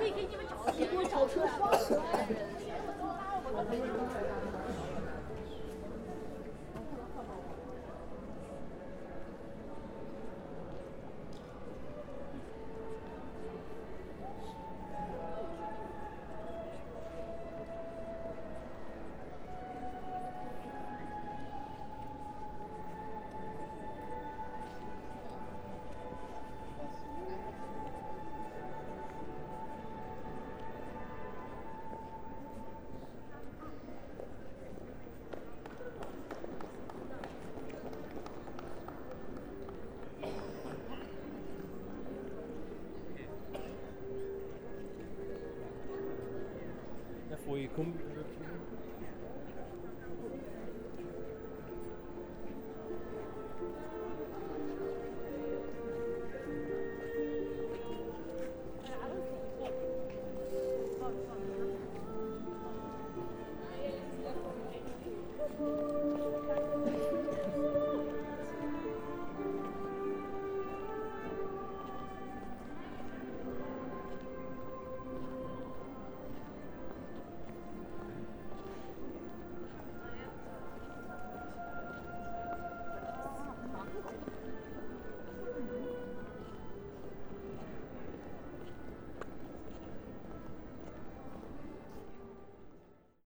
可以给你们找，给我找出双核来。ويكون